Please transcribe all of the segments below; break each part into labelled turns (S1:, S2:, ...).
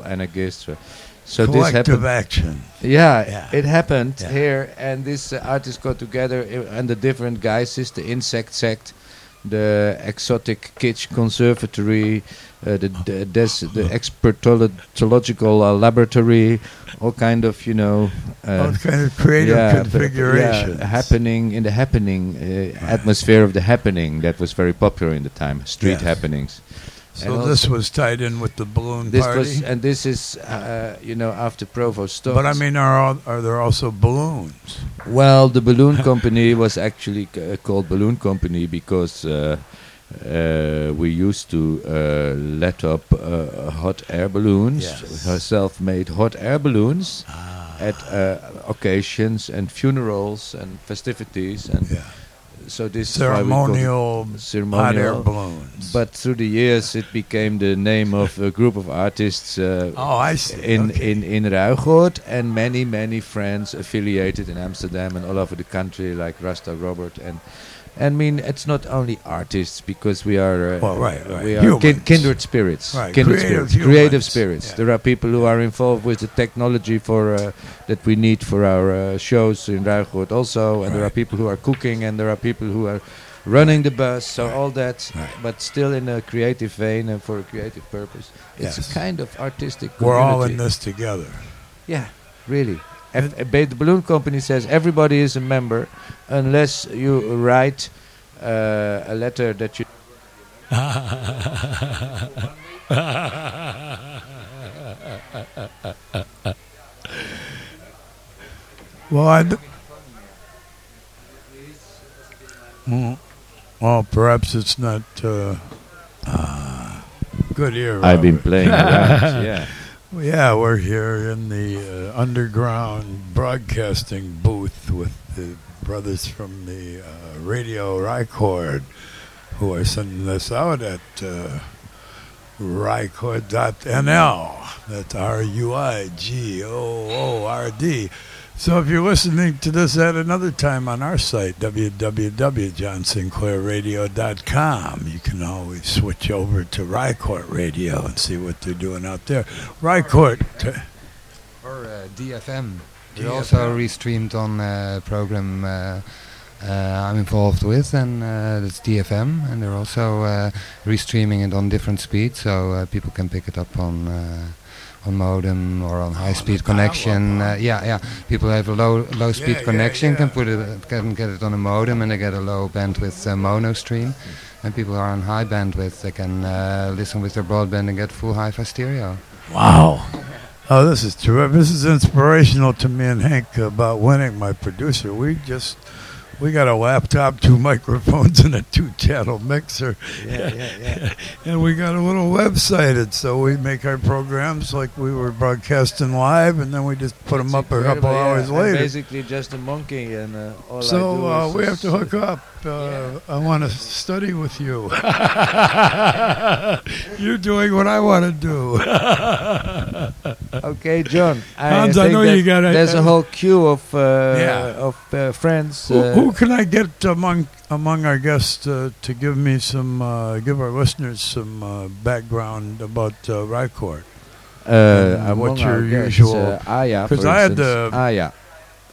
S1: anarchists. uh, So this happened.
S2: action.
S1: Yeah,
S2: Yeah.
S1: it happened
S2: Yeah.
S1: here, and these uh, artists got together, uh, and the different guises, the insect sect, the exotic kitsch conservatory, uh, the the, des, the expertological uh, laboratory, all kind of you know. Uh,
S2: All kind of creative
S1: yeah,
S2: configurations.
S1: Yeah, happening in the happening uh, atmosphere of the happening that was very popular in the time. Street
S2: Yes.
S1: happenings.
S2: So
S1: and
S2: this was tied in with the balloon
S1: This
S2: party.
S1: was, and this is, uh, you know, after Provo stopped.
S2: but I mean, are all, are there also balloons?
S1: Well, the balloon company was actually c- uh, called Balloon Company because uh, uh, we used to uh, let up uh, hot air balloons,
S2: Yes.
S1: uh, self-made hot air balloons
S2: Ah,
S1: at uh, occasions and funerals and festivities, and
S2: yeah.
S1: So this is why we call it
S2: ceremonial hot air balloons.
S1: But through the years, it became the name of a group of artists. Uh,
S2: oh, I see.
S1: in
S2: okay.
S1: in in Ruigoord and many many friends affiliated in Amsterdam and all over the country like Rasta Robert and I mean it's not only artists because we are uh,
S2: Well, right, right.
S1: we are kin- kindred spirits
S2: Right,
S1: kindred
S2: creative
S1: spirits creative spirits
S2: Yeah.
S1: there are people who are involved with the technology for uh, that we need for our uh, shows in Ruigoord also and there are people who are cooking and there are people who are running the bus so all that but still in a creative vein and for a creative purpose it's
S2: Yes.
S1: a kind of artistic
S2: We're all in this together.
S1: Yeah, really. If, uh, ba- the balloon company says everybody is a member unless you write uh, a letter that you.
S2: Well, I. D- well, well, perhaps it's not uh, ah, good ear.
S1: I've been playing around. Yeah.
S2: Yeah, we're here in the uh, underground broadcasting booth with the brothers from the uh, Radio Ruigoord who are sending this out at uh, ruigoord.nl. That's R U I G O O R D. So if you're listening to this at another time on our site, www.johnsinclairradio.com, you can always switch over to Ruigoord Radio and see what they're doing out there. Ruigoord, uh,
S3: Or uh, DFM. We also restreamed on a program uh, uh, I'm involved with, and uh, that's DFM. And they're also uh, restreaming it on different speeds, so uh, people can pick it up on uh, on modem or on high-speed connection. Uh, yeah, yeah. People have a low low-speed
S2: Yeah, yeah,
S3: connection, can put it, can get it on a modem, and they get a low bandwidth uh, mono stream. And people who are on high bandwidth, they can uh, listen with their broadband and get full hi-fi stereo.
S2: wow. Oh, this is terrific. This is inspirational to me and Hank about winning my producer. We just we got a laptop, two microphones, and a two-channel mixer.
S1: Yeah, yeah, yeah.
S2: And we got a little website, and so we make our programs like we were broadcasting live, and then we just put them up a couple
S1: yeah.
S2: hours
S1: I'm
S2: later.
S1: basically just a monkey, and uh, all I do
S2: So uh,
S1: is
S2: we have to hook up. Uh, I want to study with you. You're doing what I want to do.
S1: Okay, John. I
S2: Hans, I know you got
S1: There's a whole queue of uh,
S2: Yeah.
S1: of uh, friends.
S2: who,
S1: uh,
S2: who can I get among among our guests uh, to give me some, uh, give our listeners some uh, background about uh, Ruigoord?
S1: uh,
S2: your
S1: guests,
S2: usual-
S1: Uh, Aya,
S2: 'Cause
S1: for
S2: I had the-
S1: Aya.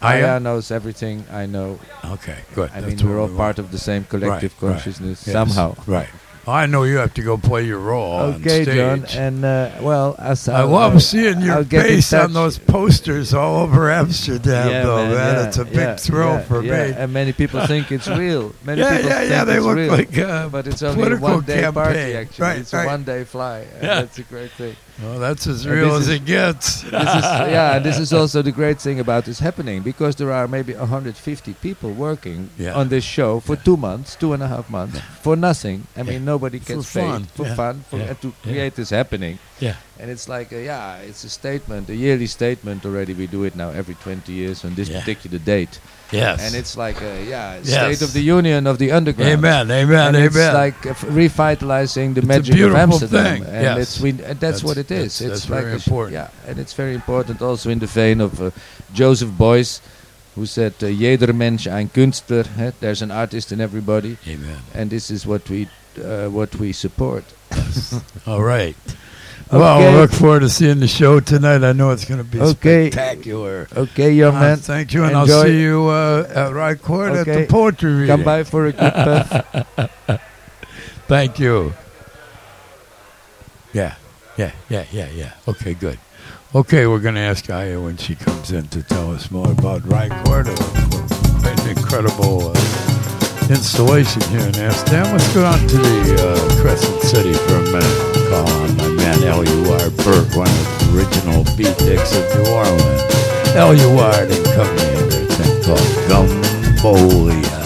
S2: Aya?
S1: Aya knows everything. I know.
S2: Okay, good.
S1: I
S2: That's
S1: mean, we're all
S2: we
S1: part of the same collective
S2: Right, right.
S1: consciousness
S2: Yes,
S1: somehow.
S2: Right. I know you have to go play your role on
S1: Okay,
S2: stage.
S1: John. And uh, well, as
S2: I
S1: I'll-
S2: love
S1: I'll-
S2: seeing your
S1: I'll
S2: face on those posters all over Amsterdam,
S1: Yeah,
S2: though, man.
S1: yeah,
S2: it's a big
S1: yeah,
S2: thrill for me.
S1: And many people think it's real. Many
S2: yeah,
S1: people
S2: yeah,
S1: think
S2: yeah. They look
S1: real.
S2: like uh,
S1: but it's only a one-day party. Actually,
S2: Right,
S1: it's
S2: right.
S1: a one-day fly. and
S2: Yeah.
S1: that's a great thing.
S2: Well, that's as real as
S1: is-
S2: it gets.
S1: This is, yeah, and this is also the great thing about this happening because there are maybe 150 people working
S2: Yeah.
S1: on this show for two months, two and a half months, for nothing. I mean, nobody
S2: For
S1: gets
S2: fun,
S1: paid for
S2: yeah.
S1: fun for,
S2: Yeah.
S1: and to
S2: Yeah.
S1: create this happening.
S2: Yeah.
S1: And it's like, uh, yeah, it's a statement, a yearly statement already. We do it now every 20 years on this
S2: Yeah.
S1: particular date.
S2: Yes.
S1: And it's like, a yeah,
S2: Yes.
S1: State of the Union of the Underground.
S2: amen, amen,
S1: and
S2: amen.
S1: it's like uh, revitalizing the
S2: It's
S1: magic of Amsterdam,
S2: thing,
S1: and
S2: yes.
S1: it's we, and that's,
S2: That's-
S1: what it is. that's- It's
S2: that's
S1: like
S2: very important.
S1: yeah, and it's very important also in the vein of uh, Joseph Beuys, who said, uh, "Jeder Mensch ein Künstler." There's an artist in everybody,
S2: amen.
S1: and this is what we uh, what we support.
S2: All right. Well,
S4: Okay.
S2: look forward to seeing the show tonight. I know it's going to be
S4: Okay.
S2: spectacular.
S4: Okay, young
S2: Uh,
S4: man.
S2: thank you, and
S4: Enjoy.
S2: I'll see you uh, at Ruigoord at the poetry reading.
S4: Come by for a good puff.
S2: Thank you. Yeah, yeah, yeah, yeah, yeah. Okay, good. Okay, we're going to ask Aya when she comes in to tell us more about Rye Court. An incredible uh, installation here in Amsterdam. Let's go on to the uh, Crescent City for a minute. Call on my man Eluard Burt, one of the original beatniks of New Orleans. L.U.R. and company their thing called Gumbolia.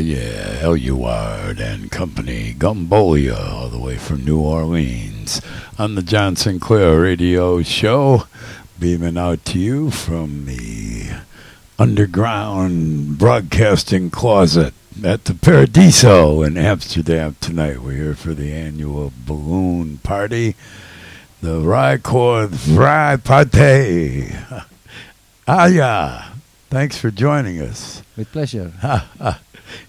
S2: Yeah, Eluard and Company, Gumbolia, all the way from New Orleans, on the John Sinclair Radio Show, beaming out to you from the underground broadcasting closet at the Paradiso in Amsterdam tonight. We're here for the annual balloon party, the Ruigoord Fry Party. Ah, yeah. Thanks for joining us.
S4: With pleasure.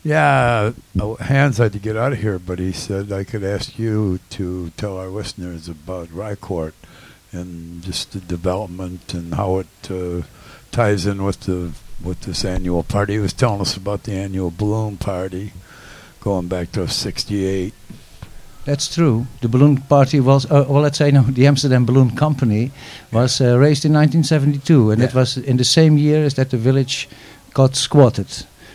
S2: Yeah, uh, Hans had to get out of here, but he said I could ask you to tell our listeners about Ruigoord and just the development and how it uh, ties in with the with this annual party. He was telling us about the annual balloon party, going back to '68.
S4: That's true. The balloon party was, uh, well, let's say, no, the Amsterdam Balloon Company was uh, raised in 1972, and
S2: Yeah.
S4: it was in the same year as that the village got squatted.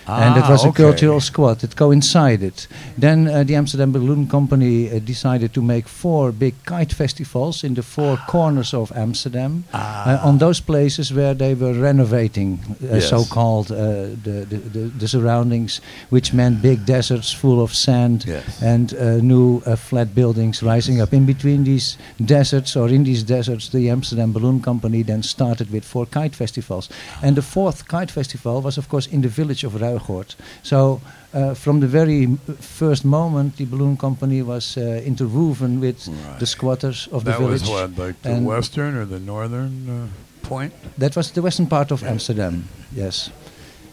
S4: And it
S2: Ah,
S4: was a cultural squat. It coincided. Then uh, the Amsterdam Balloon Company uh, decided to make four big kite festivals in the four corners of Amsterdam,
S2: Ah.
S4: uh, on those places where they were renovating, uh,
S2: Yes.
S4: so-called uh, the, the, the, the surroundings, which meant big deserts full of sand
S2: Yes.
S4: and uh, new uh, flat buildings rising up. In between these deserts, or in these deserts, the Amsterdam Balloon Company then started with four kite festivals. And the fourth kite festival was, of course, in the village of Ruigoord. So uh, from the very first moment, the balloon company was uh, interwoven with
S2: Right.
S4: the squatters of
S2: that
S4: the village.
S2: That was what, like the western or the northern uh, point?
S4: That was the western part of Amsterdam, yes.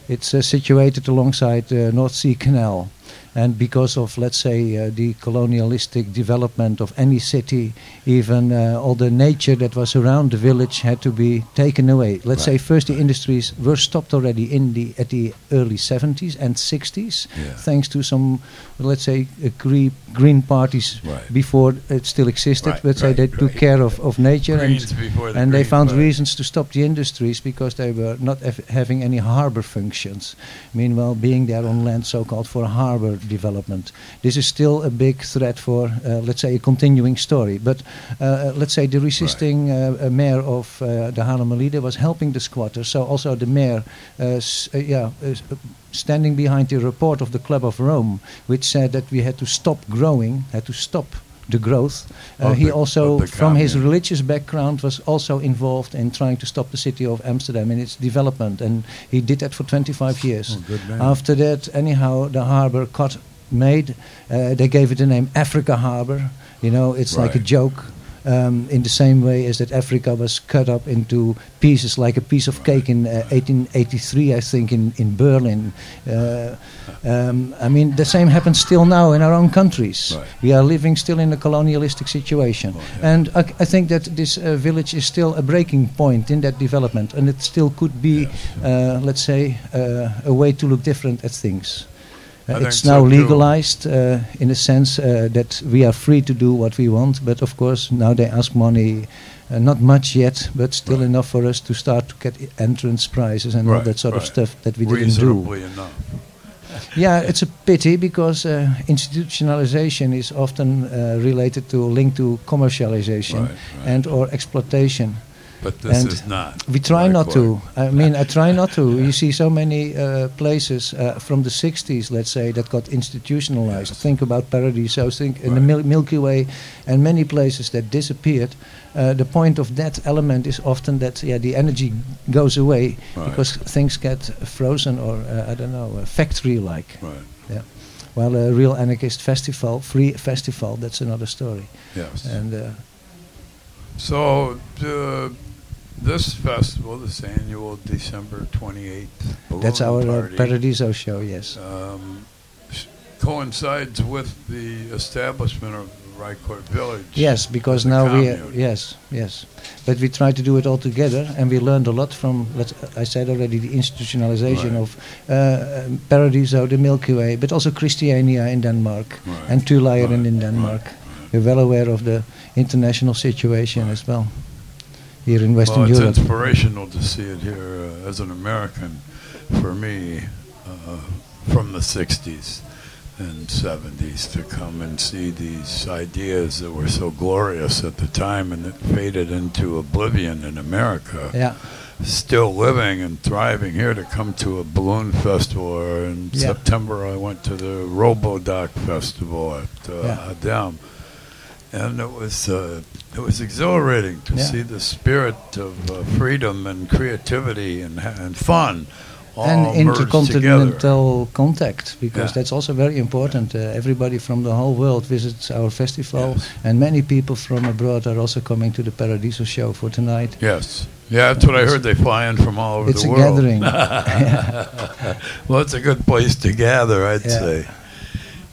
S4: It's uh, situated alongside the North Sea Canal. And because of, let's say, uh, the colonialistic development of any city, even uh, all the nature that was around the village had to be taken away. Let's say first the industries were stopped already in the at the early 70s and 60s,
S2: Yeah.
S4: thanks to some, let's say, uh, green, green parties
S2: Right.
S4: before it still existed.
S2: Right,
S4: let's say
S2: right,
S4: they took care of, of nature and
S2: Greens before the
S4: and they found
S2: Party.
S4: reasons to stop the industries because they were not having any harbor functions. Meanwhile, being there on land, so-called for a harbor development. This is still a big threat for, uh, let's say, a continuing story. But uh, let's say the resisting uh, uh, mayor of uh, the was helping the squatters. So also the mayor, uh, s- uh, yeah. Uh, uh, Standing behind the report of the Club of Rome, which said that we had to stop growing, had to stop the growth. Uh,
S2: Of
S4: he
S2: the-
S4: also,
S2: the
S4: from his religious background, was also involved in trying to stop the city of Amsterdam in its development, and he did that for 25 years.
S2: Oh.
S4: After that, anyhow, the harbor got made. Uh, they gave it the name Africa Harbor. You know, it's like a joke. Um, in the same way as that Africa was cut up into pieces, like a piece of cake in uh, 1883, I think, in in Berlin. Uh, um, I mean, the same happens still now in our own countries.
S2: Right.
S4: We are living still in a colonialistic situation,
S2: Oh, yeah.
S4: and I, I think that this uh, village is still a breaking point in that development, and it still could be, uh, let's say, uh, a way to look different at things. Uh, it's now
S2: too.
S4: legalized uh, in a sense uh, that we are free to do what we want, but of course now they ask money. Uh, not much yet, but still
S2: Right.
S4: enough for us to start to get entrance prizes and all that sort of stuff that we didn't do.
S2: Enough.
S4: Yeah, it's a pity because uh, institutionalization is often uh, related to linked to commercialization
S2: Right, right.
S4: and or exploitation.
S2: But this
S4: and
S2: is not.
S4: We try
S2: like
S4: not to. I mean, I try not to. You see so many uh, places uh, from the 60s, let's say, that got institutionalized.
S2: Yes.
S4: Think about Paradiso, think in the Mil- Milky Way, and many places that disappeared. Uh, the point of that element is often that yeah, the energy goes away
S2: Right.
S4: because things get frozen or, uh, I don't know, uh, factory-like.
S2: Right.
S4: While a real anarchist festival, free festival, that's another story.
S2: Yes.
S4: And uh,
S2: So uh, this festival, this annual December 28th
S4: that's our uh,
S2: party,
S4: Paradiso show, yes.
S2: um, coincides with the establishment of Ruigoord Village.
S4: Yes, because now we
S2: commune.
S4: yes yes, but we try to do it all together, and we learned a lot from. Let's, I said already the institutionalization
S2: Right.
S4: of uh, um, Paradiso, the Milky Way, but also Christiania in Denmark
S2: Right.
S4: and Thylejren
S2: Right,
S4: in Denmark. We're well aware of the international situation as well here in Western
S2: well, it's
S4: Europe.
S2: inspirational to see it here uh, as an American, for me, uh, from the 60s and 70s, to come and see these ideas that were so glorious at the time and that faded into oblivion in America.
S4: Yeah,
S2: Still living and thriving here to come to a balloon festival. In
S4: Yeah.
S2: September, I went to the Robodock Festival at uh,
S4: Yeah.
S2: Haddam and it was uh, it was exhilarating to
S4: Yeah.
S2: see the spirit of uh, freedom and creativity and and fun all
S4: and intercontinental contact because
S2: Yeah.
S4: that's also very important. Uh, everybody from the whole world visits our festival,
S2: Yes.
S4: and many people from abroad are also coming to the Paradiso show for tonight.
S2: Yes, yeah, that's what I heard. They fly in from all over
S4: It's
S2: the
S4: a
S2: world.
S4: gathering.
S2: well, it's a good place to gather, I'd
S4: Yeah.
S2: say.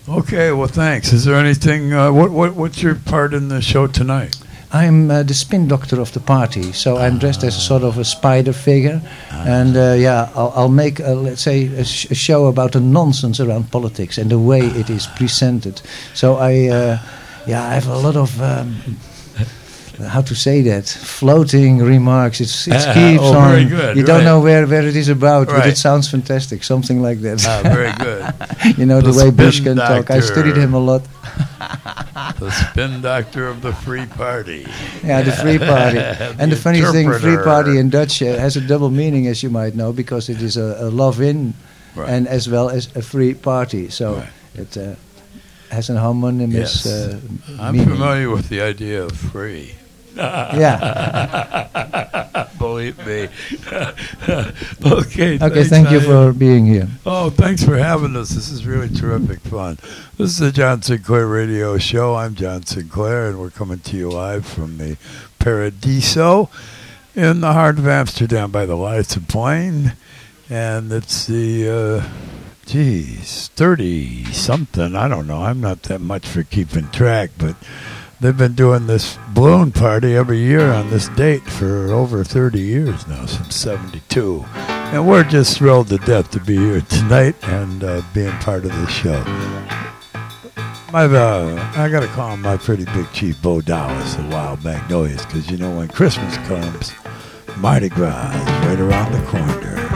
S2: Okay, well, thanks. Is there anything? Uh, what what what's your part in the show tonight?
S4: I'm uh, the spin doctor of the party, so I'm dressed as a sort of a spider figure, and uh, yeah, I'll, I'll make a, let's say a, sh- a show about the nonsense around politics and the way it is presented. So I, uh, yeah, I have a lot of. Um, how to say that floating remarks it's, it keeps
S2: Oh,
S4: on
S2: good,
S4: you don't know where, where it is about but it sounds fantastic something like that
S2: Ah, very good.
S4: you know the,
S2: The
S4: way Bush can talk I studied him a lot
S2: The spin doctor of the free party.
S4: Yeah, the free party. and the funny thing, free party in Dutch uh, has a double meaning, as you might know, because it is a, a love-in
S2: Right.
S4: and as well as a free party. So
S2: Right.
S4: it uh, has an homonymous
S2: Yes.
S4: uh,
S2: I'm
S4: meaning.
S2: familiar with the idea of free.
S4: Yeah.
S2: Believe me. okay.
S4: Okay. Thank you for being here.
S2: Oh, thanks for having us. This is really terrific fun. This is the John Sinclair Radio Show. I'm John Sinclair, and we're coming to you live from the Paradiso in the heart of Amsterdam by the Leidseplein. And it's the, uh, geez, 30 something. I don't know. I'm not that much for keeping track, but they've been doing this balloon party every year on this date for over 30 years now, since 72. And we're just thrilled to death to be here tonight and uh, being part of this show. My, uh, I got to call my pretty big chief Bo Dollis the Wild Magnolias because you know when Christmas comes, Mardi Gras is right around the corner.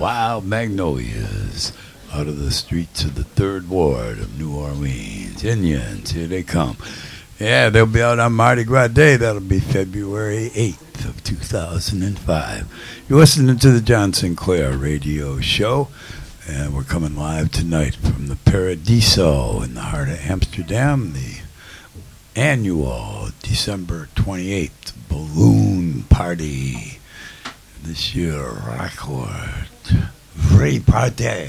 S2: Wild Magnolias, out of the streets of the Third Ward of New Orleans. Indians, here they come. Yeah, they'll be out on Mardi Gras Day. That'll be February 8th of 2005. You're listening to the John Sinclair Radio Show, and we're coming live tonight from the Paradiso in the heart of Amsterdam, the annual December 28th balloon party this year Ruigoord free party.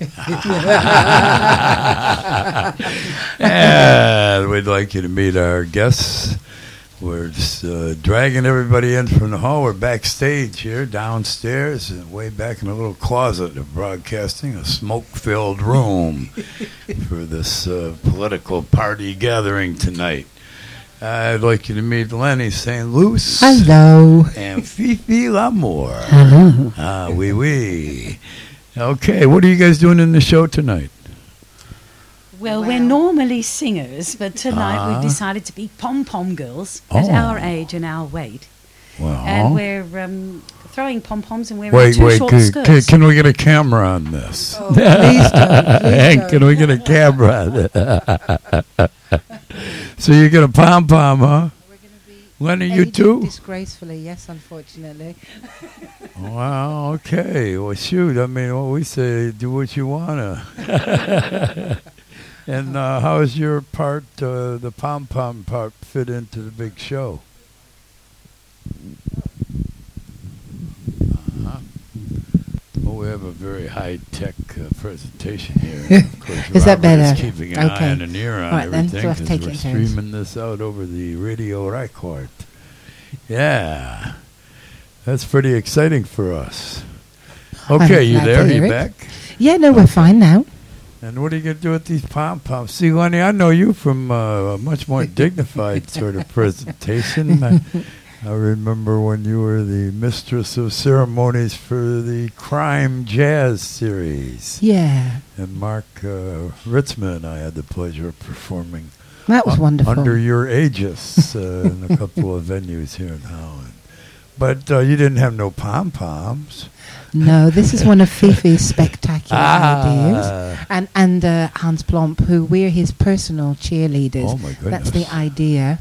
S2: and we'd like you to meet our guests. We're just uh, dragging everybody in from the hall. We're backstage here, downstairs, and way back in a little closet of broadcasting, a smoke-filled room for this uh, political party gathering tonight. I'd like you to meet Lenny St. Luce
S5: Hello.
S2: and Fifi Lamour.
S5: Hello.
S2: Ah, oui, oui. Okay, what are you guys doing in the show tonight?
S6: Well, we're normally singers, but tonight
S2: Ah.
S6: we've decided to be pom pom girls at
S2: Oh.
S6: our age and our weight.
S2: Well,
S6: And we're um, throwing pom poms and wearing
S2: wait,
S6: two
S2: wait,
S6: short
S2: can,
S6: skirts.
S2: can, can we get a camera on this?
S5: Oh, please don't. Please
S2: Hey,
S5: don't.
S2: can we get a camera? so you get a pom pom, huh?
S5: We're going to be
S2: Lenny, you too?
S5: Disgracefully, yes, unfortunately.
S2: Wow, okay. Well, shoot, I mean, what we say, do what you wanna. and uh, how is your part, uh, the pom pom part, fit into the big show? Well, we have a very high tech uh, presentation here. Of course,
S5: Is that
S2: Robert is
S5: better?
S2: keeping an eye
S5: Okay.
S2: and an ear on
S5: All right, then, so
S2: everything
S5: I have to
S2: 'cause
S5: take
S2: we're
S5: it in turns.
S2: streaming this out over the radio Ruigoord. Yeah, that's pretty exciting for us. Okay, you
S5: glad to
S2: there?
S5: hear
S2: You
S5: it.
S2: back?
S5: Yeah, no, we're fine now.
S2: And what are you going to do with these pom poms? See, Lenny, I know you from uh, a much more dignified sort of presentation. I, I remember when you were the mistress of ceremonies for the Crime Jazz series.
S5: Yeah,
S2: And Mark uh, Ritsema and I had the pleasure of performing
S5: that was
S2: u-
S5: wonderful.
S2: under your aegis uh, in a couple of venues here in Holland. But uh, you didn't have no pom poms.
S5: no, this is one of Fifi's spectacular ideas.
S2: Ah,
S5: And and uh, Hans Plomp, who we're his personal cheerleaders.
S2: oh my goodness.
S5: That's the idea,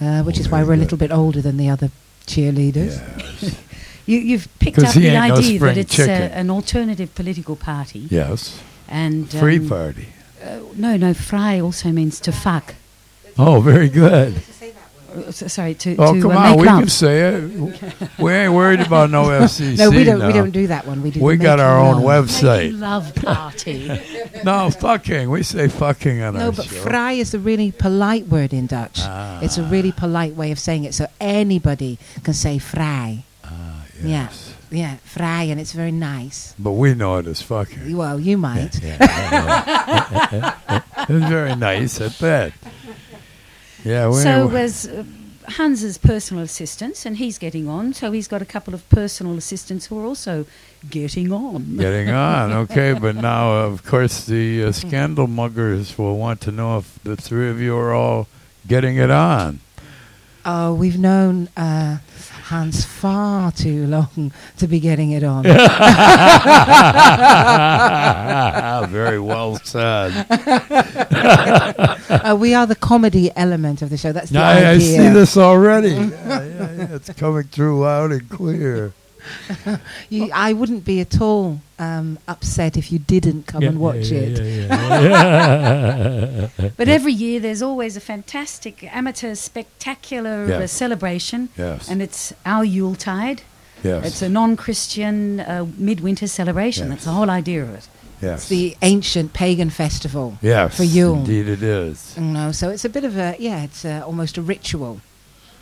S5: uh, which
S2: Oh,
S5: is why we're a little bit older than the other cheerleaders.
S2: Yes.
S6: You, you've picked up the
S2: ain't no
S6: idea that it's
S2: chicken.
S6: uh, an alternative political party.
S2: yes.
S6: And
S2: Free
S6: um,
S2: party.
S6: uh, no, no, fry also means to fuck.
S2: Oh, very good.
S6: Uh, s- sorry, to,
S2: Oh,
S6: to
S2: come
S6: uh,
S2: on,
S6: make
S2: we
S6: love.
S2: can say it. we ain't worried about no FCC.
S5: No, we don't. We don't do that one. We do.
S2: We got our own
S5: love.
S2: website.
S6: Making love party.
S2: No, fucking. We say fucking on
S5: No,
S2: our
S5: but
S2: show.
S5: fry is a really polite word in Dutch.
S2: Ah.
S5: It's a really polite way of saying it, so anybody can say fry.
S2: Ah,
S5: Yeah.
S2: yes.
S5: Yeah, fry, and it's very nice.
S2: But we know it as fucking.
S5: Well, you might.
S2: Yeah, yeah. it's very nice at that. Yeah,
S6: so as uh, Hans's personal assistants, and he's getting on. So he's got a couple of personal assistants who are also getting on.
S2: getting on. Okay, but now, of course, the uh, scandal muggers will want to know if the three of you are all getting it on.
S5: Oh, we've known uh, Hans far too long to be getting it on.
S2: Very well said.
S5: uh, we are the comedy element of the show. That's the
S2: I, I see this already. yeah, yeah, yeah, it's coming through loud and clear.
S5: You, I wouldn't be at all um, upset if you didn't come and watch it.
S6: But every year there's always a fantastic amateur spectacular uh, celebration,
S2: Yes.
S6: and it's our Yuletide.
S2: yes.
S6: It's a non-Christian uh, midwinter celebration.
S2: Yes.
S6: That's the whole idea of it.
S2: yes.
S5: It's the ancient pagan festival.
S2: yes.
S5: for Yule.
S2: Indeed, it is.
S5: You know, so it's a bit of a yeah, it's uh, almost a ritual.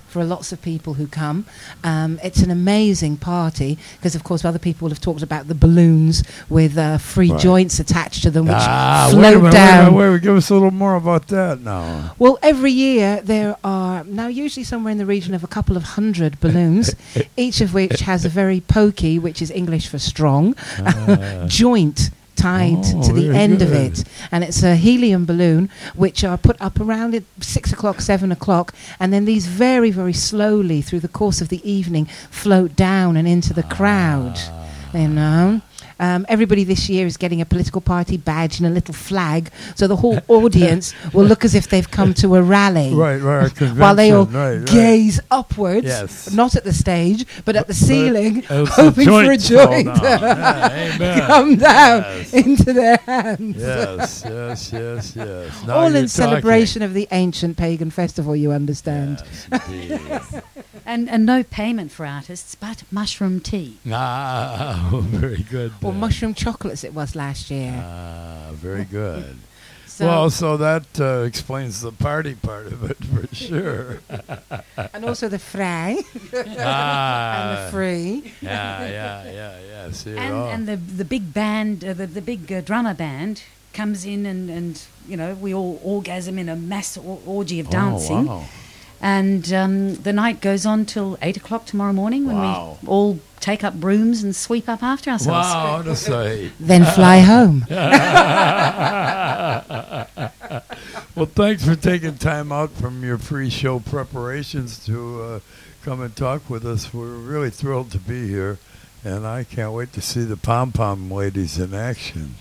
S5: For lots of people who come. Um, it's an amazing party because, of course, other people have talked about the balloons with uh, free
S2: Right.
S5: joints attached to them, which
S2: ah,
S5: float
S2: minute,
S5: down.
S2: Wait a minute, wait give us a little more about that now.
S5: Well, every year there are now usually somewhere in the region of a couple of hundred balloons, each of which has a very pokey, which is English for strong, joint tied
S2: Oh,
S5: to the end of it, and it's a helium balloon which are put up around at six o'clock, seven o'clock, and then these very, very slowly through the course of the evening float down and into the ah. crowd. You know. Um, everybody this year is getting a political party badge and a little flag, so the whole audience will look as if they've come to a rally.
S2: Right, right.
S5: While they all
S2: right, right.
S5: gaze upwards,
S2: Yes.
S5: not at the stage, but at the ceiling, hoping for a joint.
S2: Yeah,
S5: come down
S2: Yes.
S5: into their hands.
S2: Yes, yes, yes, yes. Now
S5: All in celebration of the ancient pagan festival, you understand.
S2: Yes.
S6: And, and no payment for artists, but mushroom tea.
S2: ah, very good.
S5: Or
S2: then.
S5: mushroom chocolates it was last year.
S2: Ah, very good.
S5: So,
S2: well, so that uh, explains the party part of it for sure.
S5: and also the fry and
S2: ah,
S5: the free.
S2: yeah, yeah, yeah, yeah. See it
S6: And,
S2: all.
S6: and the, the big band, uh, the, the big uh, drummer band comes in and, and, you know, we all orgasm in a mass or- orgy of dancing.
S2: Oh, wow.
S6: And um, the night goes on till 8 o'clock tomorrow morning when
S2: Wow.
S6: we all take up brooms and sweep up after ourselves.
S2: Wow, to say.
S5: Then fly home.
S2: well, thanks for taking time out from your free show preparations to uh, come and talk with us. We're really thrilled to be here, and I can't wait to see the pom pom ladies in action.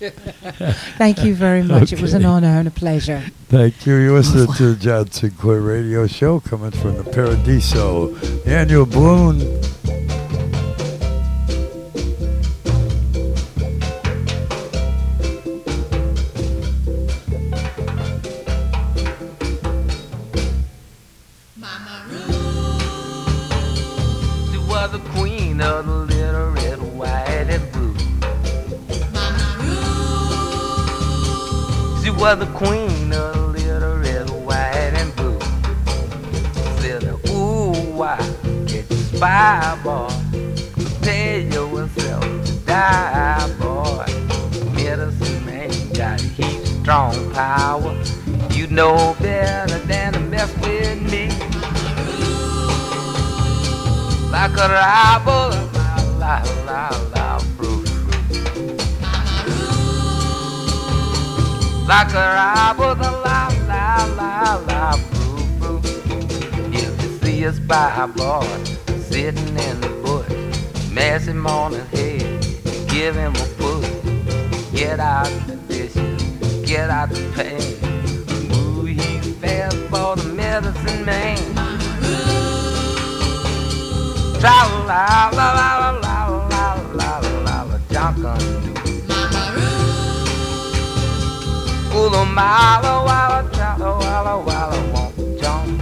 S5: Thank you very much. It was an honor and a pleasure.
S2: Thank you. You listen to the John Sinclair Radio Show coming from the Paradiso, the annual balloon.
S7: Strong power. You know better than to mess with me like a rival, la la la la, fruit. Like a rival, la la la la, fruit. If you see a spy boy sitting in the bush, mess him on his head, give him a push. Get out get out the pain. Ooh, he's fast for the medicine man. Tra la la la la la la la la la Junkin Ooh, the mala walla chala walla walla won't jump.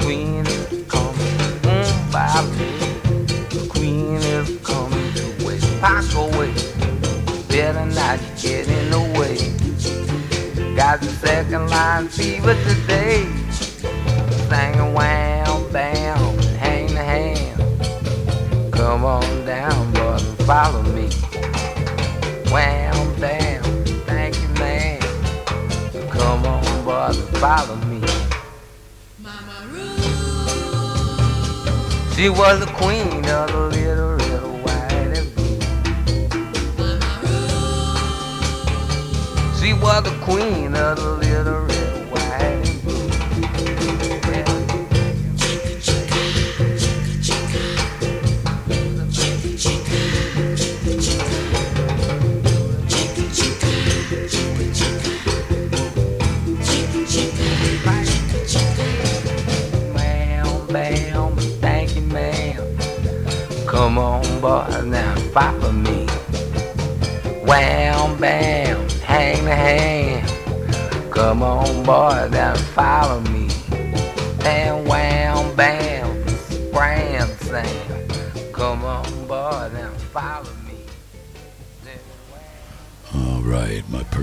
S7: Queen is coming, mm, by me. Queen is coming to West Parkway. Better not second line fever today. Singing wham bam, hang the hand. Come on down, boy, and follow me. Wham bam, thank you, man. Come on, boy, and follow me. She was the queen of the little red, white, and blue. She was the queen of the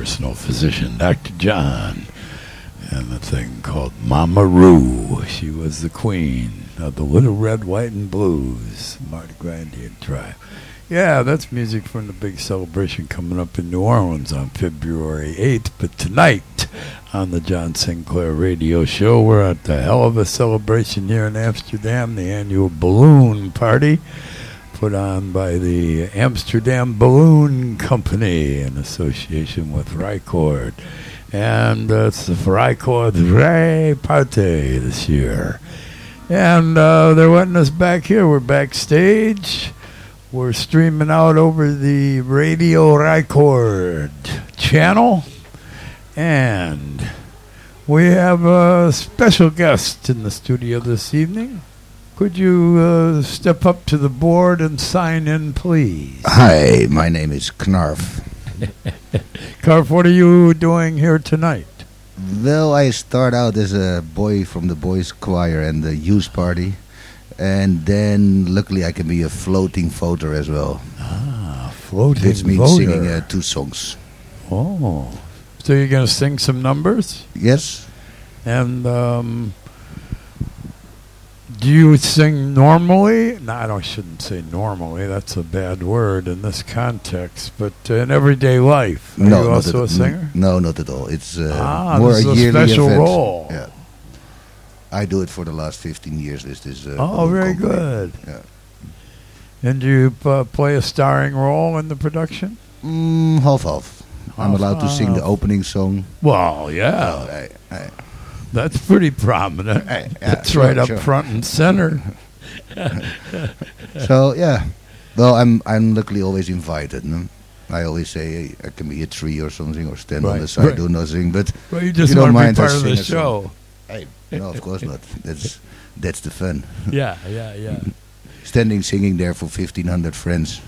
S2: personal physician, Dr. John. and the thing called Mama Roo. She was the queen of the Little Red, White, and Blues, Mardi Gras Indian tribe. Yeah, that's music from the big celebration coming up in New Orleans on February 8th. But tonight on the John Sinclair Radio Show, we're at the hell of a celebration here in Amsterdam, the annual balloon party put on by the Amsterdam Balloon Company in association with Ruigoord. And uh, it's the Ruigoord Ray Party this year. And uh, they're letting us back here. We're backstage. We're streaming out over the Radio Ruigoord channel. And we have a special guest in the studio this evening. Could you uh, step up to the board and sign in, please?
S8: Hi, my name is Knarf.
S2: Knarf, what are you doing here tonight?
S8: Well, I start out as a boy from the boys' choir and the youth party. And then, luckily, I can be a floating voter as well.
S2: Ah, floating
S8: This means
S2: voter.
S8: singing uh, two songs.
S2: Oh, so you're going to sing some numbers?
S8: Yes?
S2: And um, do you sing normally? No, I don't, shouldn't say normally. That's a bad word in this context. But uh, in everyday life, are
S8: no,
S2: you
S8: not
S2: also a singer?
S8: No, not at all. It's uh,
S2: ah,
S8: more a
S2: is a
S8: yearly
S2: special
S8: event.
S2: role.
S8: Yeah. I do it for the last 15 years. This, this, uh,
S2: Oh, very
S8: company.
S2: good.
S8: Yeah.
S2: And do you uh, play a starring role in the production?
S8: Mm, half half. I'm
S2: Half,
S8: allowed to sing the opening song.
S2: Well, yeah,
S8: I, I,
S2: that's pretty prominent.
S8: I- yeah,
S2: that's
S8: sure,
S2: right up
S8: sure.
S2: front and center.
S8: So yeah, well, I'm I'm luckily always invited. No? I always say hey, I can be a tree or something or stand on the side
S2: right.
S8: do nothing. But
S2: Well, you just
S8: you don't
S2: want to be
S8: mind, I
S2: part of the
S8: sing a song.
S2: show.
S8: hey, no, of course not. That's that's the fun.
S2: Yeah, yeah, yeah.
S8: Standing singing there for 1,500 friends.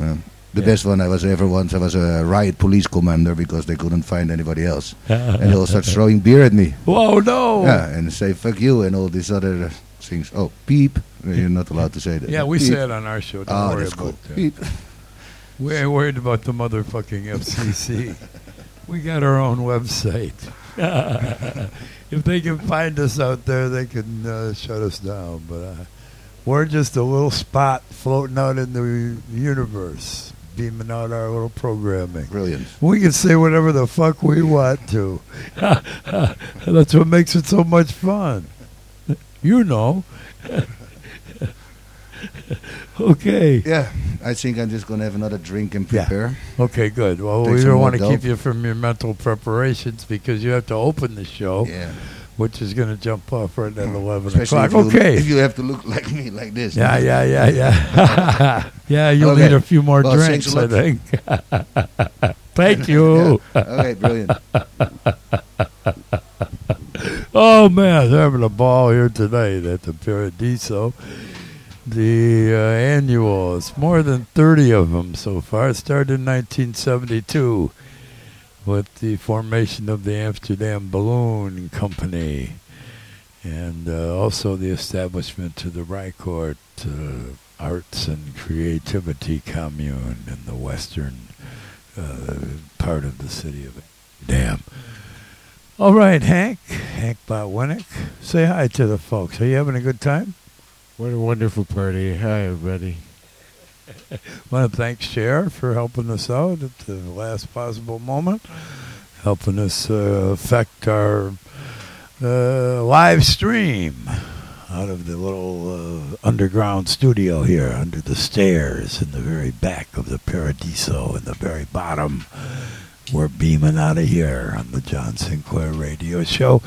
S8: Uh, the
S2: Yeah.
S8: best one I was ever once. I was a riot police commander because they couldn't find anybody else, and they all start throwing beer at me.
S2: Whoa, no.
S8: Yeah, and say fuck you and all these other things. Oh, beep! You're not allowed to say that.
S2: Yeah, we
S8: Beep.
S2: say it on our show. Don't
S8: Oh,
S2: worry
S8: that's
S2: about
S8: cool.
S2: that.
S8: Beep.
S2: We ain't worried about the motherfucking FCC. we got our own website. if they can find us out there, they can uh, shut us down. But uh, we're just a little spot floating out in the universe, beaming out our little programming.
S8: Brilliant.
S2: We can say whatever the fuck we want to. That's what makes it so much fun. You know. okay.
S8: Yeah, I think I'm just gonna have another drink and
S2: Yeah.
S8: prepare.
S2: Okay, good. Well,
S8: Take
S2: we don't want to keep you from your mental preparations because you have to open the show,
S8: Yeah,
S2: which is going to jump off right at 11
S8: especially
S2: o'clock.
S8: if you,
S2: Okay.
S8: if you have to look like me like this.
S2: yeah, yeah, yeah, yeah. yeah, you'll
S8: Okay.
S2: need a few more
S8: Well,
S2: drinks, I think. Thank you.
S8: Okay, brilliant.
S2: Oh man, they're having a ball here tonight at the Paradiso. The uh, annual, it's more than 30 of them so far. Started in 1972 with the formation of the Amsterdam Balloon Company and uh, also the establishment of the Ruigoord uh, Arts and Creativity Commune in the western uh, part of the city of Amsterdam. All right, Hank, Hank Botwinick, say hi to the folks. Are you having a good time?
S4: What a wonderful party. Hi, everybody.
S2: Want to thank Cher for helping us out at the last possible moment, helping us uh, affect our uh, live stream out of the little uh, underground studio here under the stairs in the very back of the Paradiso in the very bottom. We're beaming out of here on the John Sinclair Radio Show.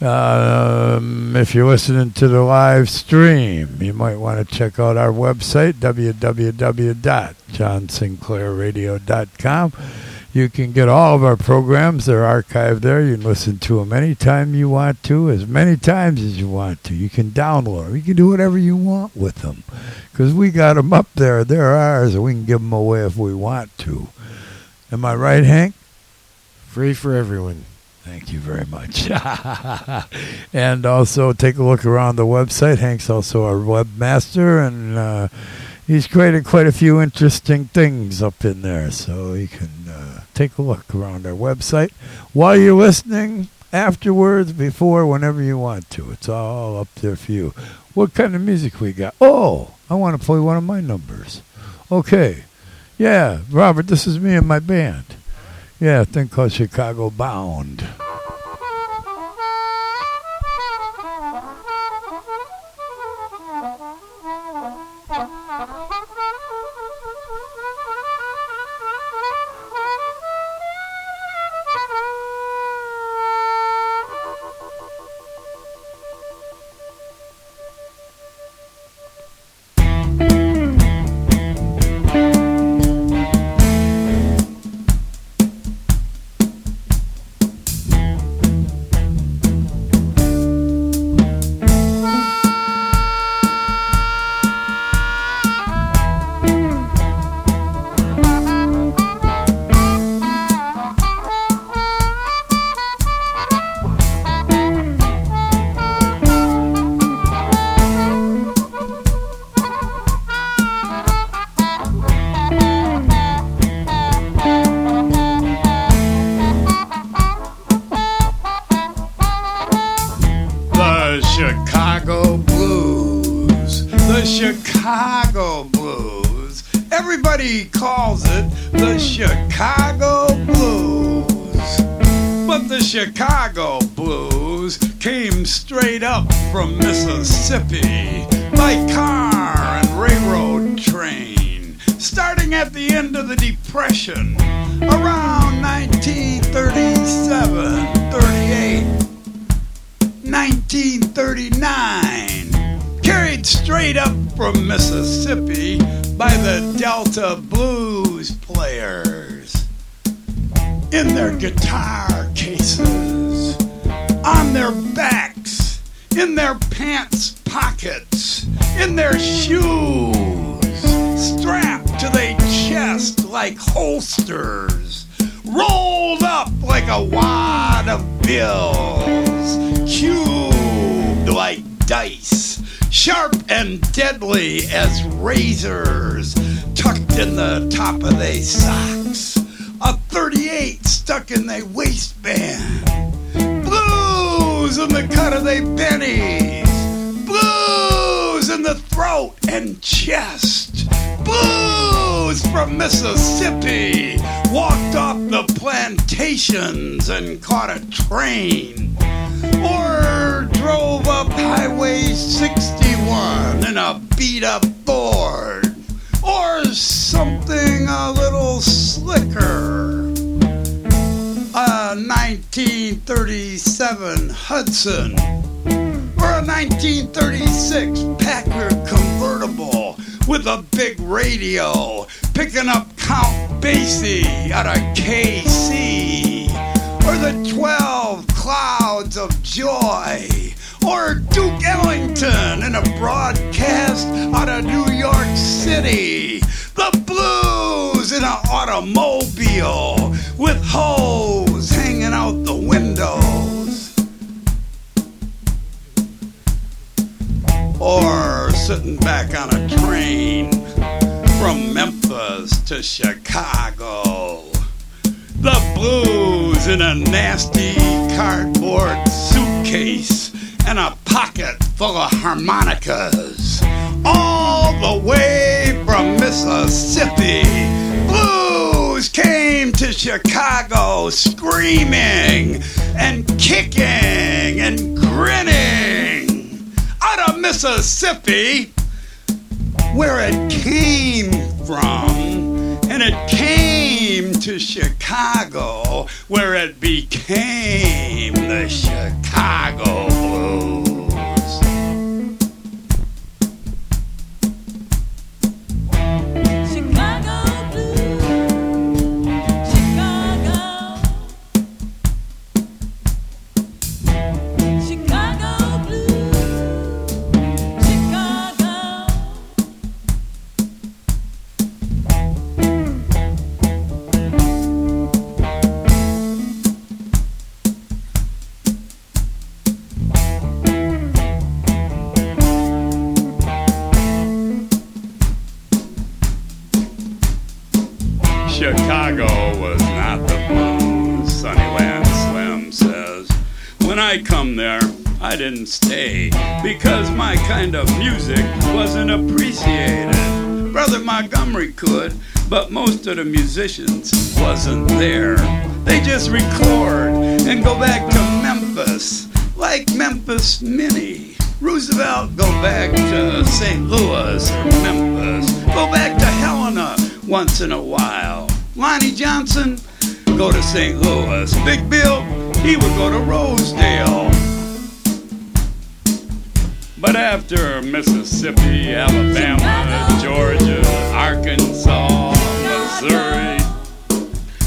S2: Um, if you're listening to the live stream, you might want to check out our website, www.johnsinclairradio.com. You can get all of our programs. They're archived there. You can listen to them anytime you want to, as many times as you want to. You can download them. You can do whatever you want with them. Because we got them up there. They're ours, we can give them away if we want to. Am I right, Hank?
S4: Free for everyone.
S2: Thank you very much. and also take a look around the website. Hank's also our webmaster, and uh, he's created quite a few interesting things up in there. So you can uh, take a look around our website. While you're listening, afterwards, before, whenever you want to. It's all up there for you. What kind of music we got? Oh, I want to play one of my numbers. Okay. Yeah, Robert, this is me and my band. Yeah, a thing called Chicago Bound.
S9: 1939. Carried straight up from Mississippi by the Delta Blues players. In their guitar cases, on their backs, in their pants pockets, in their shoes, strapped to their chest like holsters, rolled up like a wad of bills, cubed like dice, sharp and deadly as razors, tucked in the top of their socks, a 38 stuck in their waistband, blues in the cut of their pennies, blues in the throat and chest, blues from Mississippi, walked off the plantations and caught a train, or drove up Highway 61 in a beat up Ford, or something a little slicker. A 1937 Hudson. Or a 1936 Packard convertible with a big radio. Picking up Count Basie out of KC, or the 12 Clouds of Joy, or Duke Ellington in a broadcast out of New York City, the blues in an automobile with hose hanging out the windows. or sitting back on a train from Memphis to Chicago. The blues in a nasty cardboard suitcase and a pocket full of harmonicas. All the way from Mississippi. Blues came to Chicago screaming and kicking and grinning out of Mississippi, where it came from, and it came to Chicago, where it became the Chicago Blues. But most of the musicians wasn't there. They just record and go back to Memphis, like Memphis Minnie. Roosevelt go back to St. Louis or Memphis. Go back to Helena once in a while. Lonnie Johnson go to St. Louis. Big Bill, he would go to Rosedale. But after Mississippi, Alabama, Georgia, Arkansas, Missouri,